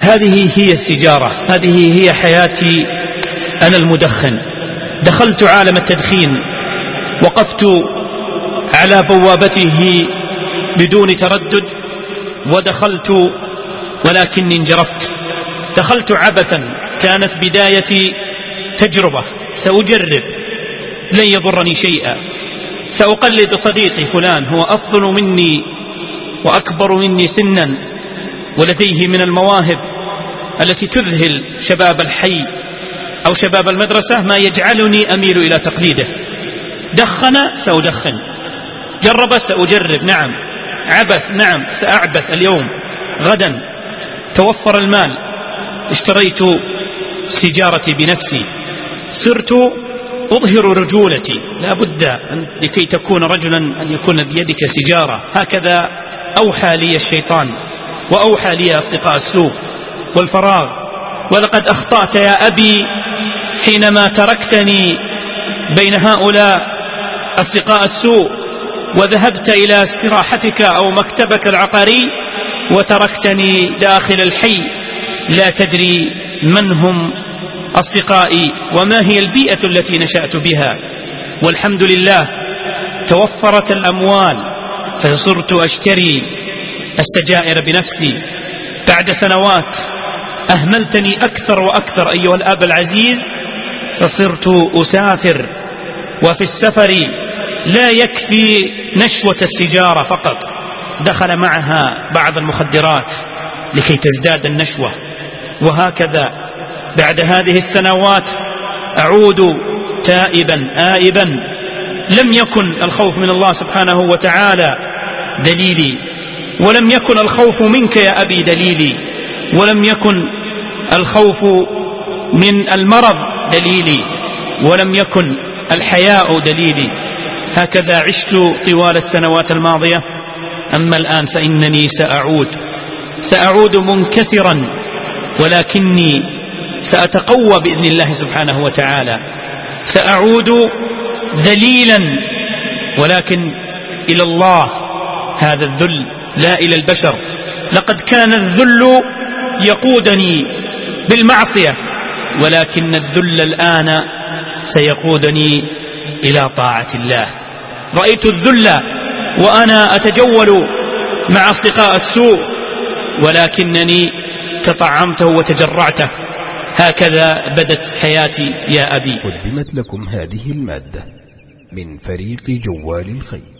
هذه هي السجارة هذه هي حياتي أنا المدخن. دخلت عالم التدخين وقفت على بوابته بدون تردد ودخلت ولكني انجرفت. دخلت عبثا كانت بدايتي تجربة سأجرب لن يضرني شيئا. سأقلد صديقي فلان هو أفضل مني وأكبر مني سنا. ولديه من المواهب التي تذهل شباب الحي أو شباب المدرسة ما يجعلني أميل إلى تقليده. دخن سأدخن. جرب سأجرب. نعم. عبث. نعم. سأعبث اليوم. غدا. توفر المال. اشتريت سجارتي بنفسي. صرت أظهر رجولتي. لا بد لكي تكون رجلا أن يكون بيدك سجارة هكذا أوحى لي الشيطان. وأوحى لي أصدقاء السوء والفراغ ولقد أخطأت يا أبي حينما تركتني بين هؤلاء أصدقاء السوء وذهبت إلى استراحتك أو مكتبك العقاري وتركتني داخل الحي. لا تدري من هم أصدقائي وما هي البيئة التي نشأت بها. والحمد لله توفرت الأموال فصرت أشتري السجائر بنفسي. بعد سنوات أهملتني أكثر وأكثر أيها الأب العزيز فصرت أسافر وفي السفر لا يكفي نشوة السجارة فقط. دخل معها بعض المخدرات لكي تزداد النشوة. وهكذا بعد هذه السنوات أعود تائبا آئبا. لم يكن الخوف من الله سبحانه وتعالى دليلي ولم يكن الخوف منك يا أبي دليلي. ولم يكن الخوف من المرض دليلي. ولم يكن الحياء دليلي. هكذا عشت طوال السنوات الماضية. أما الآن فإنني سأعود. سأعود منكسرا ولكني سأتقوى بإذن الله سبحانه وتعالى. سأعود ذليلا ولكن إلى الله هذا الذل. لا إلى البشر. لقد كان الذل يقودني بالمعصية ولكن الذل الآن سيقودني إلى طاعة الله. رأيت الذل وأنا أتجول مع أصدقاء السوء ولكنني تطعمته وتجرعته. هكذا بدت حياتي يا أبي. قدمت لكم هذه المادة من فريق جوال الخير.